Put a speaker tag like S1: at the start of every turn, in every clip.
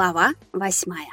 S1: Глава восьмая.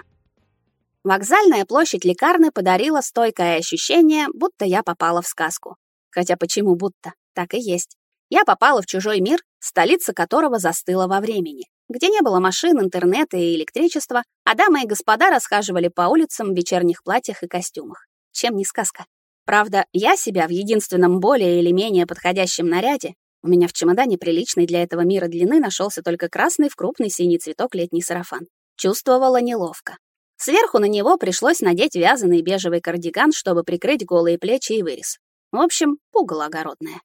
S1: Вокзальная площадь лекарны подарила стойкое ощущение, будто я попала в сказку. Хотя почему будто? Так и есть. Я попала в чужой мир, столица которого застыла во времени, где не было машин, интернета и электричества, а дамы и господа расхаживали по улицам в вечерних платьях и костюмах. Чем не сказка? Правда, я себя в единственном более или менее подходящем наряде у меня в чемодане приличной для этого мира длины нашелся только красный в крупный синий цветок летний сарафан. Чувствовала неловко. Сверху на него пришлось надеть вязаный бежевый кардиган, чтобы прикрыть голые плечи и вырез. В общем, пугало огородное.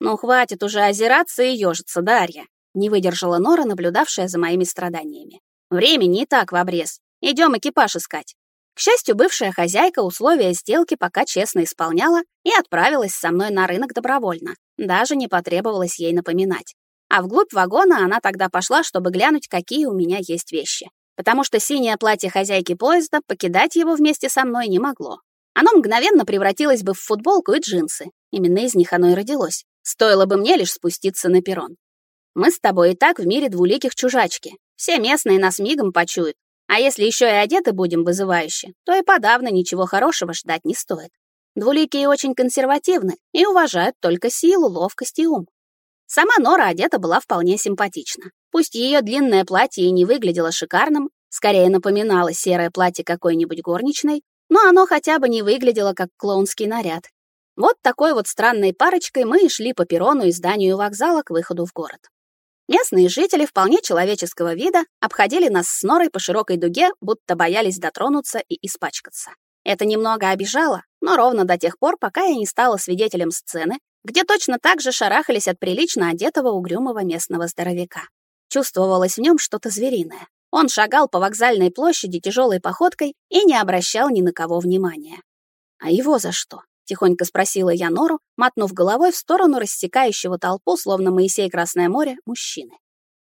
S1: «Ну, хватит уже озираться и ёжиться, Дарья!» Не выдержала Нора, наблюдавшая за моими страданиями. «Времени и так в обрез. Идем экипаж искать». К счастью, бывшая хозяйка условия сделки пока честно исполняла и отправилась со мной на рынок добровольно. Даже не потребовалось ей напоминать. А вглубь вагона она тогда пошла, чтобы глянуть, какие у меня есть вещи. Потому что синее платье хозяйки поезда покидать его вместе со мной не могло. Оно мгновенно превратилось бы в футболку и джинсы. Именно из них оно и родилось. Стоило бы мне лишь спуститься на перрон. Мы с тобой и так в мире двуликих чужачки. Все местные нас мигом почуют, а если еще и одеты будем вызывающе, то и подавно ничего хорошего ждать не стоит. Двуликие очень консервативны и уважают только силу, ловкость и ум. Сама Нора одета была вполне симпатично. Пусть ее длинное платье и не выглядело шикарным, скорее напоминало серое платье какой-нибудь горничной, но оно хотя бы не выглядело как клоунский наряд. Вот такой вот странной парочкой мы и шли по перрону и зданию вокзала к выходу в город. Местные жители вполне человеческого вида обходили нас с норой по широкой дуге, будто боялись дотронуться и испачкаться. Это немного обижало, но ровно до тех пор, пока я не стала свидетелем сцены, где точно так же шарахались от прилично одетого угрюмого местного здоровяка. Чувствовалось в нем что-то звериное. Он шагал по вокзальной площади тяжелой походкой и не обращал ни на кого внимания. А его за что? Тихонько спросила я Нору, мотнув головой в сторону рассекающего толпу, словно Моисей Красное море, мужчины.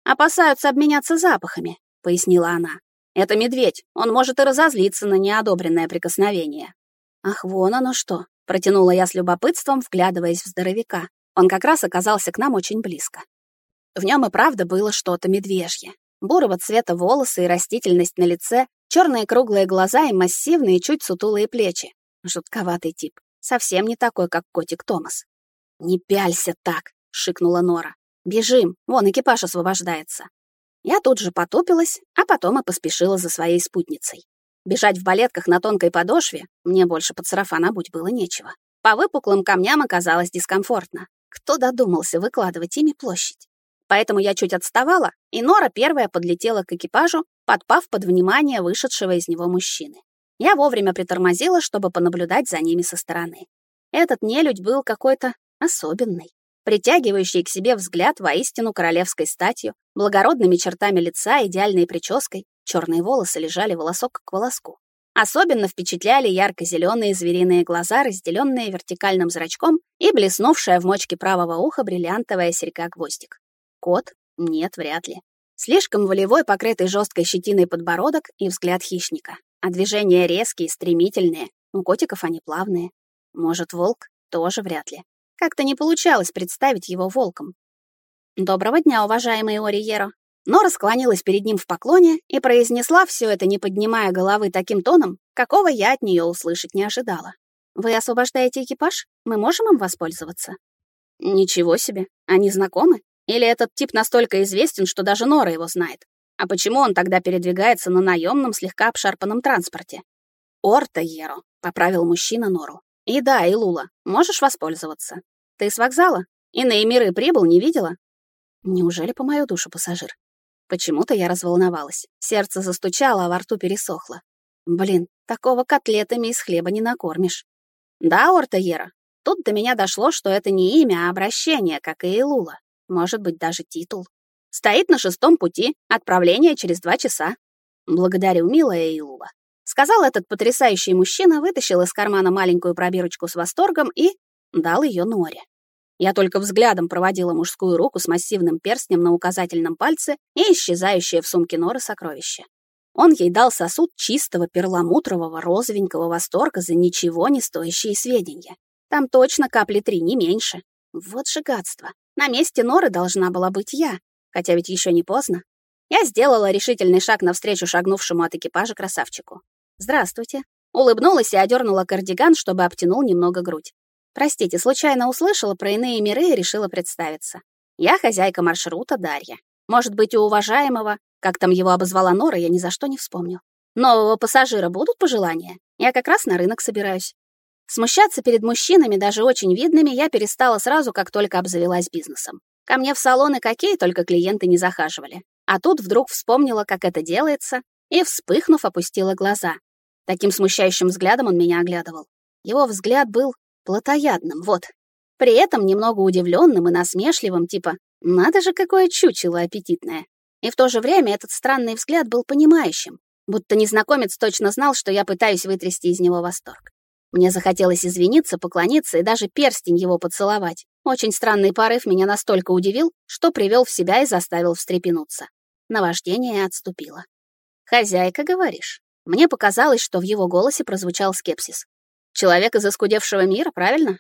S1: «Опасаются обменяться запахами», — пояснила она. «Это медведь, он может и разозлиться на неодобренное прикосновение». «Ах, вон оно что!» — протянула я с любопытством, вглядываясь в здоровяка. Он как раз оказался к нам очень близко. В нем и правда было что-то медвежье. Бурого цвета волосы и растительность на лице, черные круглые глаза и массивные, чуть сутулые плечи. Жутковатый тип. Совсем не такой, как котик Томас. «Не пялься так!» — шикнула Нора. «Бежим, вон экипаж освобождается». Я тут же потупилась, а потом и поспешила за своей спутницей. Бежать в балетках на тонкой подошве мне больше под сарафан обуть было нечего. По выпуклым камням оказалось дискомфортно. Кто додумался выкладывать ими площадь? Поэтому я чуть отставала, и Нора первая подлетела к экипажу, подпав под внимание вышедшего из него мужчины. Я вовремя притормозила, чтобы понаблюдать за ними со стороны. Этот нелюдь был какой-то особенный, притягивающий к себе взгляд воистину королевской статью, благородными чертами лица, идеальной прической, черные волосы лежали волосок к волоску. Особенно впечатляли ярко-зеленые звериные глаза, разделенные вертикальным зрачком и блеснувшая в мочке правого уха бриллиантовая серьга-гвоздик. Кот? Нет, вряд ли. Слишком волевой, покрытый жесткой щетиной подбородок и взгляд хищника а движения резкие, стремительные. У котиков они плавные. Может, волк? Тоже вряд ли. Как-то не получалось представить его волком. «Доброго дня, уважаемый Ориеро!» Нора склонилась перед ним в поклоне и произнесла все это, не поднимая головы таким тоном, какого я от нее услышать не ожидала. «Вы освобождаете экипаж? Мы можем им воспользоваться?» «Ничего себе! Они знакомы? Или этот тип настолько известен, что даже Нора его знает?» А почему он тогда передвигается на наемном, слегка обшарпанном транспорте? Орта Еро, поправил мужчина Нору. И да, и Лула, можешь воспользоваться. Ты с вокзала? И на Эмиры прибыл, не видела? Неужели по мою душу пассажир? Почему-то я разволновалась. Сердце застучало, а во рту пересохло. Блин, такого котлетами из хлеба не накормишь. Да, Орта Ера, тут до меня дошло, что это не имя, а обращение, как и Илула. Может быть, даже титул. Стоит на шестом пути, отправление через два часа. Благодарю, милая Илула. Сказал этот потрясающий мужчина, вытащил из кармана маленькую пробирочку с восторгом и дал ее Норе. Я только взглядом проводила мужскую руку с массивным перстнем на указательном пальце и исчезающее в сумке Норы сокровище. Он ей дал сосуд чистого перламутрового розовенького восторга за ничего не стоящие сведения. Там точно капли три, не меньше. Вот же гадство. На месте Норы должна была быть я, Хотя ведь еще не поздно. Я сделала решительный шаг навстречу шагнувшему от экипажа красавчику. «Здравствуйте». Улыбнулась и одернула кардиган, чтобы обтянул немного грудь. Простите, случайно услышала про иные миры и решила представиться. Я хозяйка маршрута Дарья. Может быть, у уважаемого, как там его обозвала Нора, я ни за что не вспомню. Нового пассажира будут пожелания? Я как раз на рынок собираюсь. Смущаться перед мужчинами, даже очень видными, я перестала сразу, как только обзавелась бизнесом. Ко мне в салоны какие только клиенты не захаживали. А тут вдруг вспомнила, как это делается, и, вспыхнув, опустила глаза. Таким смущающим взглядом он меня оглядывал. Его взгляд был плотоядным, вот. При этом немного удивленным и насмешливым, типа «надо же, какое чучело аппетитное». И в то же время этот странный взгляд был понимающим, будто незнакомец точно знал, что я пытаюсь вытрясти из него восторг. Мне захотелось извиниться, поклониться и даже перстень его поцеловать. Очень странный порыв меня настолько удивил, что привел в себя и заставил встрепенуться. Наваждение отступило. «Хозяйка, говоришь?» Мне показалось, что в его голосе прозвучал скепсис. «Человек из искудевшего мира, правильно?»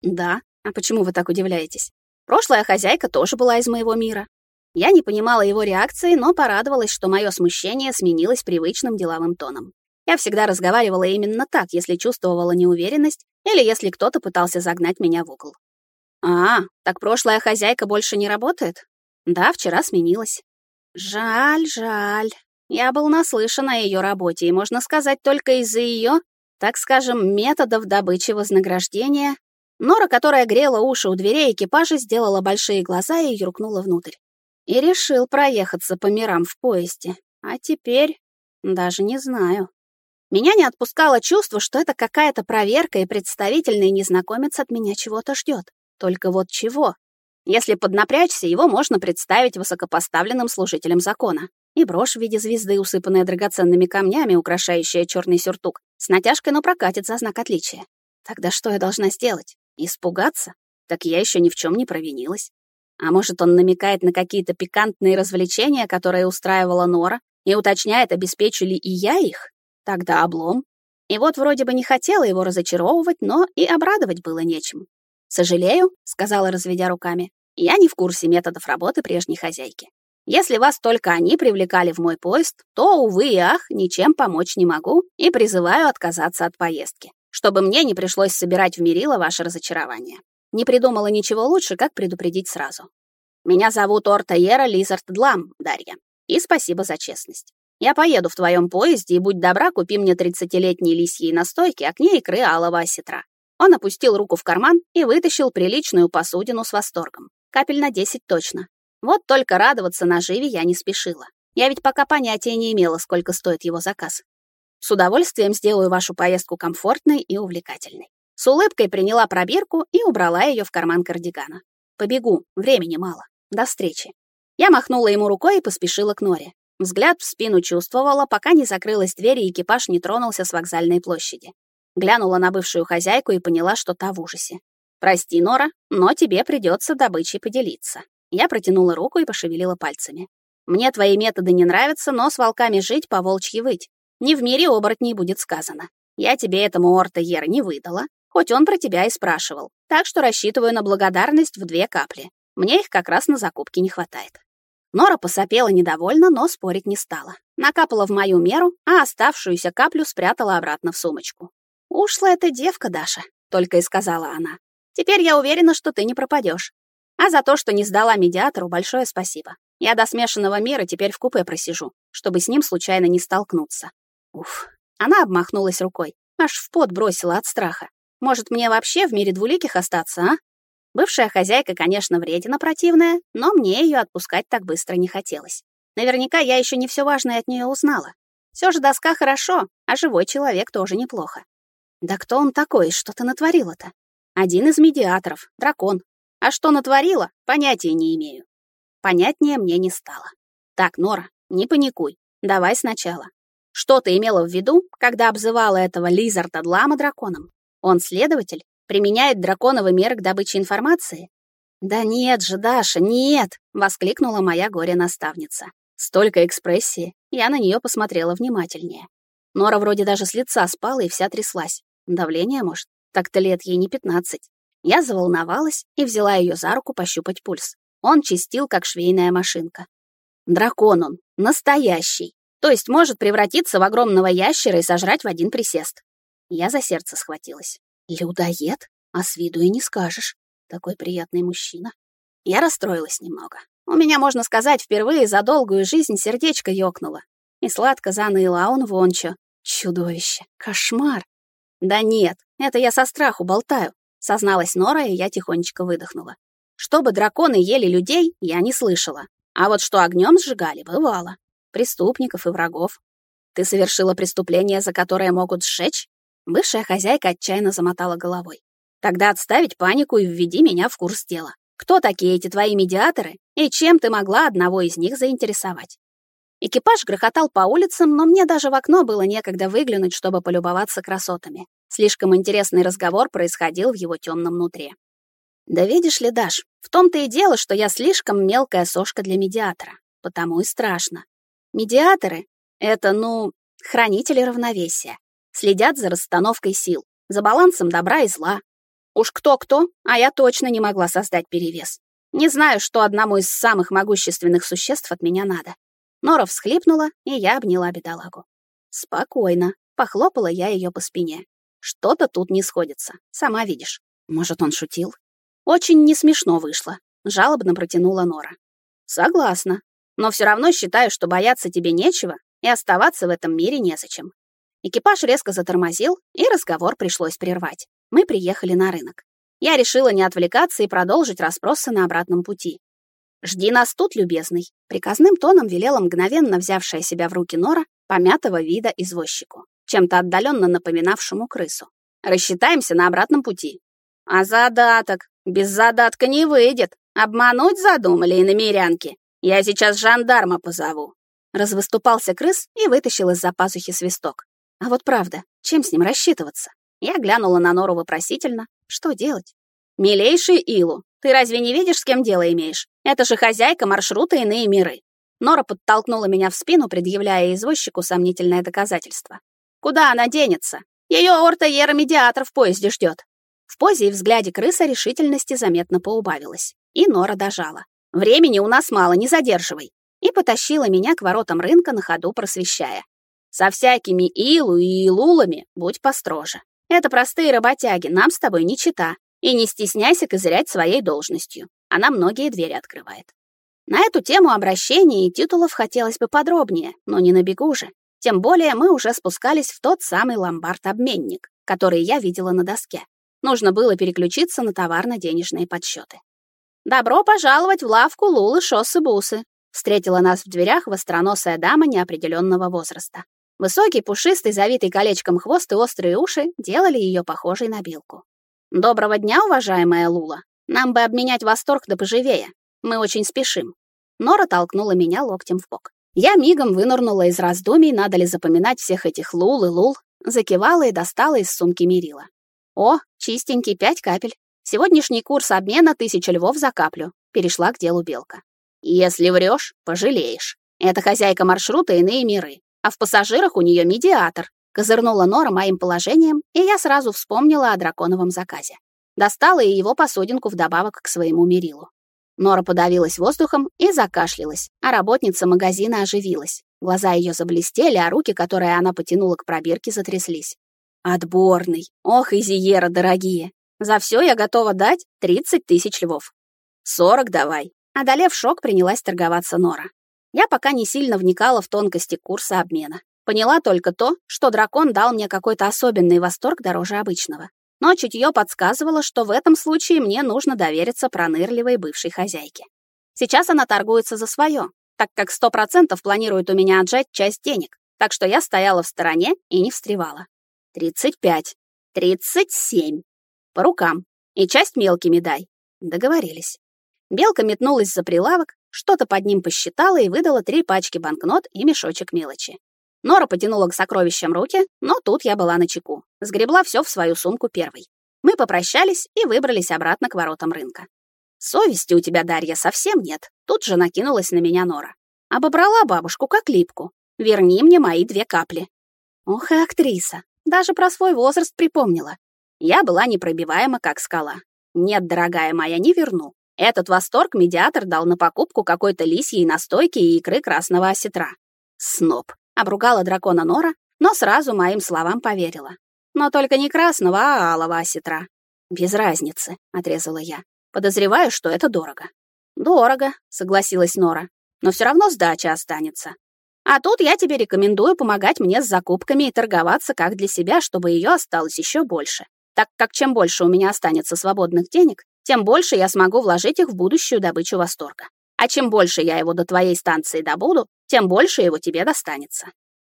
S1: «Да. А почему вы так удивляетесь? Прошлая хозяйка тоже была из моего мира». Я не понимала его реакции, но порадовалась, что мое смущение сменилось привычным деловым тоном. Я всегда разговаривала именно так, если чувствовала неуверенность или если кто-то пытался загнать меня в угол. «А, так прошлая хозяйка больше не работает?» «Да, вчера сменилась». Жаль, жаль. Я был наслышан о ее работе, и, можно сказать, только из-за ее, так скажем, методов добычи вознаграждения. Нора, которая грела уши у дверей экипажа, сделала большие глаза и юркнула внутрь. И решил проехаться по мирам в поезде. А теперь даже не знаю. Меня не отпускало чувство, что это какая-то проверка, и представительный незнакомец от меня чего-то ждет. Только вот чего? Если поднапрячься, его можно представить высокопоставленным служителем закона. И брошь в виде звезды, усыпанная драгоценными камнями, украшающая черный сюртук, с натяжкой, но прокатит за знак отличия. Тогда что я должна сделать? Испугаться? Так я еще ни в чем не провинилась. А может, он намекает на какие-то пикантные развлечения, которые устраивала Нора, и уточняет, обеспечу ли и я их? Тогда облом. И вот вроде бы не хотела его разочаровывать, но и обрадовать было нечем. «Сожалею», — сказала, разведя руками, — «я не в курсе методов работы прежней хозяйки. Если вас только они привлекали в мой поезд, то, увы и ах, ничем помочь не могу и призываю отказаться от поездки, чтобы мне не пришлось собирать в мерило ваше разочарование. Не придумала ничего лучше, как предупредить сразу. Меня зовут Ортаера Лизард Длам, Дарья, и спасибо за честность. Я поеду в твоем поезде, и будь добра, купи мне тридцатилетней лисьей настойки, а к ней икры алого осетра. Он опустил руку в карман и вытащил приличную посудину с восторгом. Капель на десять точно. Вот только радоваться наживе я не спешила. Я ведь пока понятия не имела, сколько стоит его заказ. С удовольствием сделаю вашу поездку комфортной и увлекательной. С улыбкой приняла пробирку и убрала ее в карман кардигана. Побегу, времени мало. До встречи. Я махнула ему рукой и поспешила к Норе. Взгляд в спину чувствовала, пока не закрылась дверь и экипаж не тронулся с вокзальной площади. Глянула на бывшую хозяйку и поняла, что та в ужасе. «Прости, Нора, но тебе придется добычей поделиться». Я протянула руку и пошевелила пальцами. «Мне твои методы не нравятся, но с волками жить, по волчьи выть. Не в мире оборотней будет сказано. Я тебе этому Орта Ер не выдала, хоть он про тебя и спрашивал. Так что рассчитываю на благодарность в две капли. Мне их как раз на закупки не хватает». Нора посопела недовольно, но спорить не стала. Накапала в мою меру, а оставшуюся каплю спрятала обратно в сумочку. «Ушлая ты девка, Даша», — только и сказала она. «Теперь я уверена, что ты не пропадешь. А за то, что не сдала медиатору, большое спасибо. Я до смешанного мира теперь в купе просижу, чтобы с ним случайно не столкнуться». Уф. Она обмахнулась рукой, аж в пот бросила от страха. «Может, мне вообще в мире двуликих остаться, а?» Бывшая хозяйка, конечно, вредина противная, но мне ее отпускать так быстро не хотелось. Наверняка я еще не все важное от нее узнала. Все же доска хорошо, а живой человек тоже неплохо. Да кто он такой? Что ты натворила-то? Один из медиаторов, дракон. А что натворила, понятия не имею. Понятнее мне не стало. Так, Нора, не паникуй. Давай сначала. Что ты имела в виду, когда обзывала этого Лизарда Длама драконом? Он следователь? Применяет драконовый мер к добыче информации? Да нет же, Даша, нет! Воскликнула моя горе-наставница. Столько экспрессии. Я на нее посмотрела внимательнее. Нора вроде даже с лица спала и вся тряслась. Давление, может? Так-то лет ей не пятнадцать. Я заволновалась и взяла ее за руку пощупать пульс. Он чистил, как швейная машинка. Дракон он, настоящий. То есть может превратиться в огромного ящера и сожрать в один присест. Я за сердце схватилась. Людоед? А с виду и не скажешь. Такой приятный мужчина. Я расстроилась немного. У меня, можно сказать, впервые за долгую жизнь сердечко ёкнуло. И сладко заныло, а он вон чё. Чудовище. Кошмар. Да нет, это я со страху болтаю, созналась Нора, и я тихонечко выдохнула. Чтобы драконы ели людей, я не слышала. А вот что огнем сжигали, бывало. Преступников и врагов. Ты совершила преступление, за которое могут сжечь? Бывшая хозяйка отчаянно замотала головой. Тогда отставить панику и введи меня в курс дела. Кто такие эти твои медиаторы и чем ты могла одного из них заинтересовать? Экипаж грохотал по улицам, но мне даже в окно было некогда выглянуть, чтобы полюбоваться красотами. Слишком интересный разговор происходил в его темном нутре. Да видишь ли, Даш, в том-то и дело, что я слишком мелкая сошка для медиатора. Потому и страшно. Медиаторы — это, ну, хранители равновесия. Следят за расстановкой сил, за балансом добра и зла. Уж кто-кто, а я точно не могла создать перевес. Не знаю, что одному из самых могущественных существ от меня надо. Нора всхлипнула, и я обняла бедолагу. Спокойно. Похлопала я ее по спине. Что-то тут не сходится. Сама видишь. Может, он шутил? Очень не смешно вышло. Жалобно протянула Нора. Согласна. Но все равно считаю, что бояться тебе нечего, и оставаться в этом мире незачем. Экипаж резко затормозил, и разговор пришлось прервать. Мы приехали на рынок. Я решила не отвлекаться и продолжить расспросы на обратном пути. «Жди нас тут, любезный», — приказным тоном велела мгновенно взявшая себя в руки Нора, помятого вида извозчику, чем-то отдаленно напоминавшему крысу. «Рассчитаемся на обратном пути». «А задаток? Без задатка не выйдет. Обмануть задумали и намерянки. Я сейчас жандарма позову». Развыступался крыс и вытащил из-за пазухи свисток. А вот правда, чем с ним рассчитываться? Я глянула на Нору вопросительно. Что делать? «Милейший Илу, ты разве не видишь, с кем дело имеешь? Это же хозяйка маршрута «Иные миры». Нора подтолкнула меня в спину, предъявляя извозчику сомнительное доказательство. Куда она денется? Ее ортоера-медиатор в поезде ждет. В позе и взгляде крыса решительности заметно поубавилась. И Нора дожала. «Времени у нас мало, не задерживай». И потащила меня к воротам рынка на ходу, просвещая. «Со всякими Илу и Илулами будь построже. Это простые работяги, нам с тобой не чита. И не стесняйся козырять своей должностью. Она многие двери открывает. На эту тему обращений и титулов хотелось бы подробнее, но не на бегу же. Тем более мы уже спускались в тот самый ломбард-обменник, который я видела на доске. Нужно было переключиться на товарно-денежные подсчеты. «Добро пожаловать в лавку Лулы Шоссы-Бусы», встретила нас в дверях востроносая дама неопределенного возраста. Высокий, пушистый, завитый колечком хвост и острые уши делали ее похожей на белку. «Доброго дня, уважаемая Лула. Нам бы обменять восторг да поживее. Мы очень спешим». Нора толкнула меня локтем в бок. Я мигом вынырнула из раздумий, надо ли запоминать всех этих Лул и Лул, закивала и достала из сумки мерила. «О, чистенький, пять капель. Сегодняшний курс обмена тысяча львов за каплю», перешла к делу Белка. «Если врешь, пожалеешь. Это хозяйка маршрута «Иные миры», а в пассажирах у нее медиатор, Козырнула Нора моим положением, и я сразу вспомнила о драконовом заказе. Достала и его посудинку вдобавок к своему мерилу. Нора подавилась воздухом и закашлялась, а работница магазина оживилась. Глаза ее заблестели, а руки, которые она потянула к пробирке, затряслись. «Отборный! Ох, Изиера, дорогие! За все я готова дать 30 тысяч львов. Сорок давай!» Одолев шок, принялась торговаться Нора. Я пока не сильно вникала в тонкости курса обмена. Поняла только то, что дракон дал мне какой-то особенный восторг дороже обычного. Но чутье подсказывало, что в этом случае мне нужно довериться пронырливой бывшей хозяйке. Сейчас она торгуется за свое, так как сто процентов планирует у меня отжать часть денег, так что я стояла в стороне и не встревала. Тридцать пять, тридцать семь. По рукам. И часть мелкими дай. Договорились. Белка метнулась за прилавок, что-то под ним посчитала и выдала три пачки банкнот и мешочек мелочи. Нора потянула к сокровищам руки, но тут я была на чеку. Сгребла все в свою сумку первой. Мы попрощались и выбрались обратно к воротам рынка. Совести у тебя, Дарья, совсем нет. Тут же накинулась на меня Нора. Обобрала бабушку как липку. Верни мне мои две капли. Ох и актриса. Даже про свой возраст припомнила. Я была непробиваема, как скала. Нет, дорогая моя, не верну. Этот восторг медиатор дал на покупку какой-то лисьей настойки и икры красного осетра. Сноб. Обругала дракона Нора, но сразу моим словам поверила. Но только не красного, а алого осетра. Без разницы, отрезала я. Подозреваю, что это дорого. Дорого, согласилась Нора. Но все равно сдача останется. А тут я тебе рекомендую помогать мне с закупками и торговаться как для себя, чтобы ее осталось еще больше. Так как чем больше у меня останется свободных денег, тем больше я смогу вложить их в будущую добычу восторга. А чем больше я его до твоей станции добуду, тем больше его тебе достанется.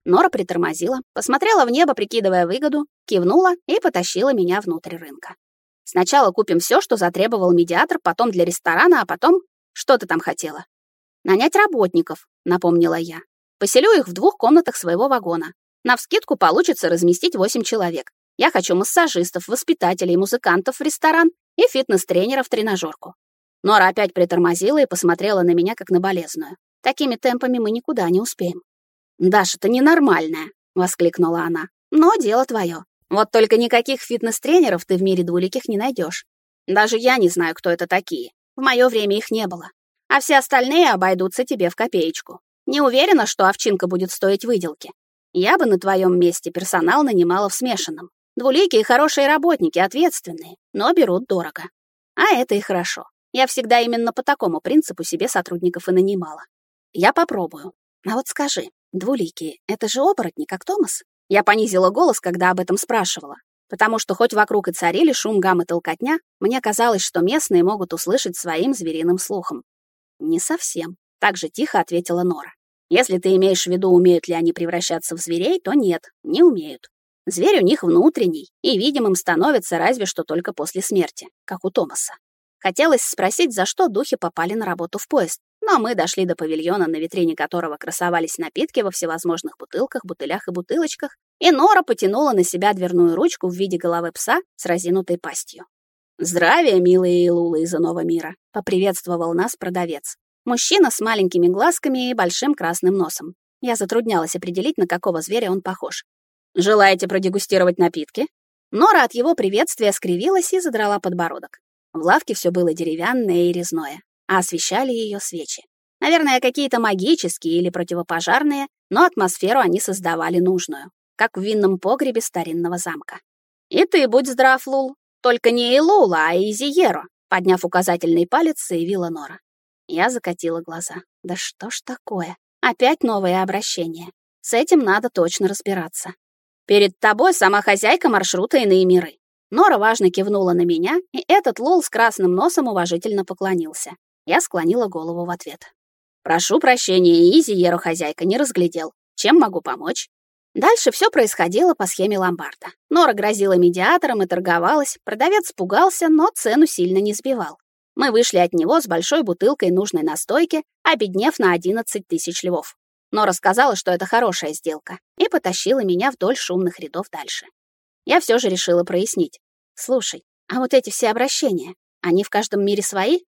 S1: Нора притормозила, посмотрела в небо, прикидывая выгоду, кивнула и потащила меня внутрь рынка. Сначала купим все, что затребовал медиатор, потом для ресторана, а потом... Что ты там хотела? Нанять работников, напомнила я. Поселю их в двух комнатах своего вагона. На вскидку получится разместить восемь человек. Я хочу массажистов, воспитателей, музыкантов в ресторан и фитнес-тренера в тренажерку. Нора опять притормозила и посмотрела на меня, как на болезную. Такими темпами мы никуда не успеем. «Даша, ты ненормальная!» — воскликнула она. «Но дело твое. Вот только никаких фитнес-тренеров ты в мире двуликих не найдешь. Даже я не знаю, кто это такие. В мое время их не было. А все остальные обойдутся тебе в копеечку. Не уверена, что овчинка будет стоить выделки. Я бы на твоем месте персонал нанимала в смешанном. Двуликие хорошие работники, ответственные, но берут дорого. А это и хорошо. Я всегда именно по такому принципу себе сотрудников и нанимала. Я попробую. А вот скажи, двуликие — это же оборотни, как Томас? Я понизила голос, когда об этом спрашивала, потому что хоть вокруг и царили шум, гам и толкотня, мне казалось, что местные могут услышать своим звериным слухом. «Не совсем», — так же тихо ответила Нора. «Если ты имеешь в виду, умеют ли они превращаться в зверей, то нет, не умеют. Зверь у них внутренний, и видимым становится разве что только после смерти, как у Томаса. Хотелось спросить, за что духи попали на работу в поезд, но мы дошли до павильона, на витрине которого красовались напитки во всевозможных бутылках, бутылях и бутылочках, и Нора потянула на себя дверную ручку в виде головы пса с разинутой пастью. «Здравия, милые Илулы из иного мира!» — поприветствовал нас продавец. Мужчина с маленькими глазками и большим красным носом. Я затруднялась определить, на какого зверя он похож. «Желаете продегустировать напитки?» Нора от его приветствия скривилась и задрала подбородок. В лавке все было деревянное и резное, а освещали ее свечи. Наверное, какие-то магические или противопожарные, но атмосферу они создавали нужную, как в винном погребе старинного замка. «И ты будь здрав, Лул. Только не Илула, а Изиеро», подняв указательный палец, заявила Нора. Я закатила глаза. «Да что ж такое? Опять новое обращение. С этим надо точно разбираться. Перед тобой сама хозяйка маршрута иные миры. Нора важно кивнула на меня, и этот лол с красным носом уважительно поклонился. Я склонила голову в ответ. «Прошу прощения, Изи, Еро хозяйка, не разглядел. Чем могу помочь?» Дальше все происходило по схеме ломбарда. Нора грозила медиатором и торговалась, продавец пугался, но цену сильно не сбивал. Мы вышли от него с большой бутылкой нужной настойки, обеднев на 11 тысяч львов но рассказала, что это хорошая сделка, и потащила меня вдоль шумных рядов дальше. Я все же решила прояснить. «Слушай, а вот эти все обращения, они в каждом мире свои?»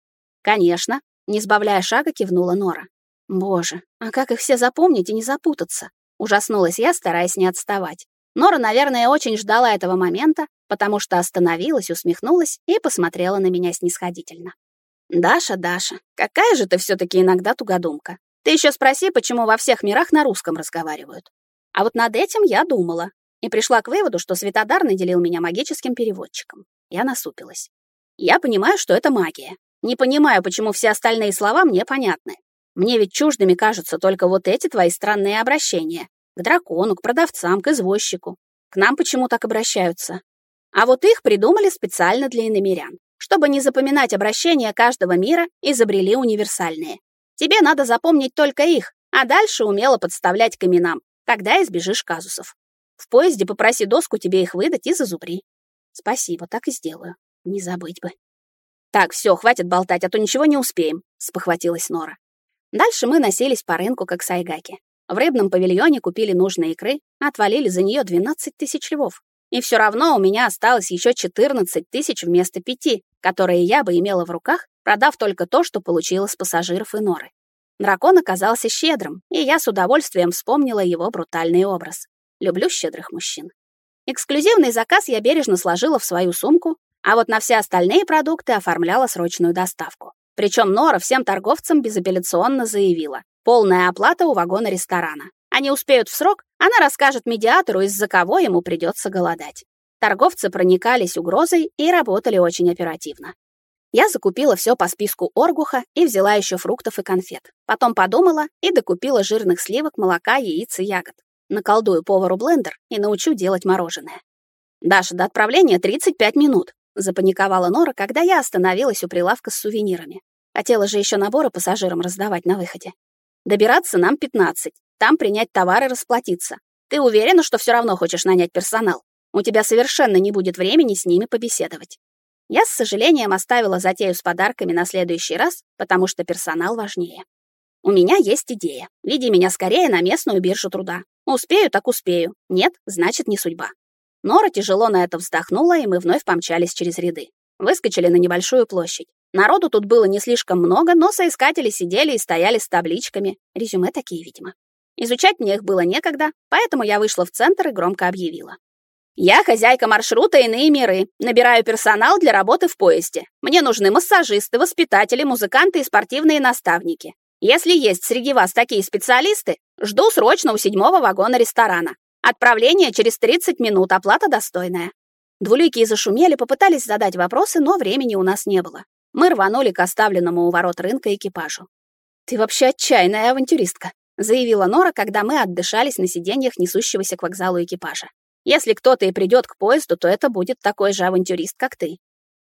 S1: «Конечно», — не сбавляя шага, кивнула Нора. «Боже, а как их все запомнить и не запутаться?» Ужаснулась я, стараясь не отставать. Нора, наверное, очень ждала этого момента, потому что остановилась, усмехнулась и посмотрела на меня снисходительно. «Даша, Даша, какая же ты все таки иногда тугодумка. Ты еще спроси, почему во всех мирах на русском разговаривают. А вот над этим я думала и пришла к выводу, что Светодар наделил меня магическим переводчиком. Я насупилась. Я понимаю, что это магия. Не понимаю, почему все остальные слова мне понятны. Мне ведь чуждыми кажутся только вот эти твои странные обращения. К дракону, к продавцам, к извозчику. К нам почему так обращаются? А вот их придумали специально для иномерян. Чтобы не запоминать обращения каждого мира, изобрели универсальные. Тебе надо запомнить только их, а дальше умело подставлять к именам. Тогда избежишь казусов. В поезде попроси доску тебе их выдать и зазубри. Спасибо, так и сделаю. Не забыть бы. Так, все, хватит болтать, а то ничего не успеем, спохватилась Нора. Дальше мы носились по рынку, как сайгаки. В рыбном павильоне купили нужные икры, отвалили за нее 12 тысяч львов. И все равно у меня осталось еще 14 тысяч вместо пяти, которые я бы имела в руках, продав только то, что получила с пассажиров и норы. Дракон оказался щедрым, и я с удовольствием вспомнила его брутальный образ. Люблю щедрых мужчин. Эксклюзивный заказ я бережно сложила в свою сумку, а вот на все остальные продукты оформляла срочную доставку. Причем Нора всем торговцам безапелляционно заявила. Полная оплата у вагона ресторана. Они успеют в срок, она расскажет медиатору, из-за кого ему придется голодать. Торговцы проникались угрозой и работали очень оперативно. Я закупила все по списку Оргуха и взяла еще фруктов и конфет. Потом подумала и докупила жирных сливок, молока, яиц и ягод. Наколдую повару блендер и научу делать мороженое. «Даша, до отправления 35 минут», — запаниковала Нора, когда я остановилась у прилавка с сувенирами. Хотела же еще наборы пассажирам раздавать на выходе. Добираться нам 15. Там принять товар и расплатиться. Ты уверена, что все равно хочешь нанять персонал? У тебя совершенно не будет времени с ними побеседовать. Я с сожалением оставила затею с подарками на следующий раз, потому что персонал важнее. У меня есть идея. Веди меня скорее на местную биржу труда. Успею, так успею. Нет, значит, не судьба. Нора тяжело на это вздохнула, и мы вновь помчались через ряды. Выскочили на небольшую площадь. Народу тут было не слишком много, но соискатели сидели и стояли с табличками. Резюме такие, видимо. Изучать мне их было некогда, поэтому я вышла в центр и громко объявила. «Я хозяйка маршрута «Иные миры». Набираю персонал для работы в поезде. Мне нужны массажисты, воспитатели, музыканты и спортивные наставники. Если есть среди вас такие специалисты, жду срочно у седьмого вагона ресторана. Отправление через 30 минут, оплата достойная». Двуликие зашумели, попытались задать вопросы, но времени у нас не было. Мы рванули к оставленному у ворот рынка экипажу. «Ты вообще отчаянная авантюристка», заявила Нора, когда мы отдышались на сиденьях несущегося к вокзалу экипажа. Если кто-то и придет к поезду, то это будет такой же авантюрист, как ты.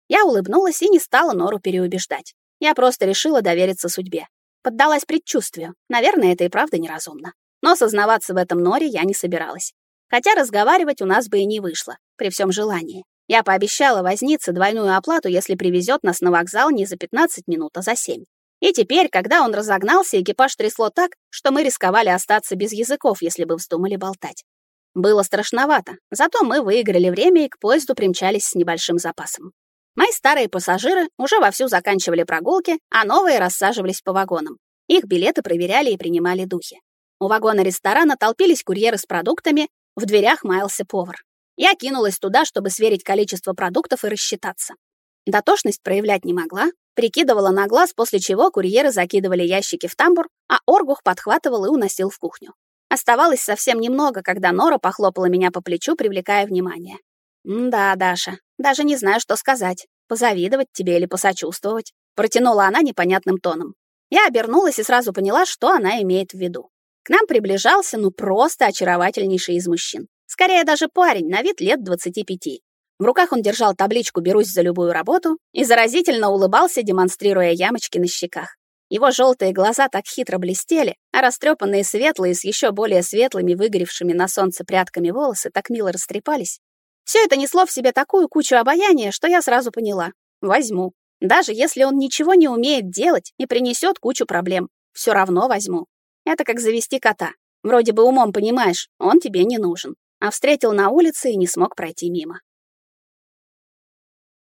S1: Я улыбнулась и не стала Нору переубеждать. Я просто решила довериться судьбе. Поддалась предчувствию. Наверное, это и правда неразумно. Но сознаваться в этом Норе я не собиралась. Хотя разговаривать у нас бы и не вышло, при всем желании. Я пообещала вознице двойную оплату, если привезет нас на вокзал не за 15 минут, а за 7. И теперь, когда он разогнался, экипаж трясло так, что мы рисковали остаться без языков, если бы вздумали болтать. Было страшновато, зато мы выиграли время и к поезду примчались с небольшим запасом. Мои старые пассажиры уже вовсю заканчивали прогулки, а новые рассаживались по вагонам. Их билеты проверяли и принимали духи. У вагона ресторана толпились курьеры с продуктами, в дверях маялся повар. Я кинулась туда, чтобы сверить количество продуктов и рассчитаться. Дотошность проявлять не могла, прикидывала на глаз, после чего курьеры закидывали ящики в тамбур, а Оргух подхватывал и уносил в кухню. Оставалось совсем немного, когда Нора похлопала меня по плечу, привлекая внимание. «Да, Даша, даже не знаю, что сказать. Позавидовать тебе или посочувствовать», протянула она непонятным тоном. Я обернулась и сразу поняла, что она имеет в виду. К нам приближался, ну, просто очаровательнейший из мужчин. Скорее даже парень, на вид лет 25. В руках он держал табличку «Берусь за любую работу» и заразительно улыбался, демонстрируя ямочки на щеках. Его желтые глаза так хитро блестели, а растрепанные светлые с еще более светлыми, выгоревшими на солнце прядками волосы так мило растрепались. Все это несло в себе такую кучу обаяния, что я сразу поняла. Возьму. Даже если он ничего не умеет делать и принесет кучу проблем, все равно возьму. Это как завести кота. Вроде бы умом понимаешь, он тебе не нужен. А встретил на улице и не смог пройти мимо.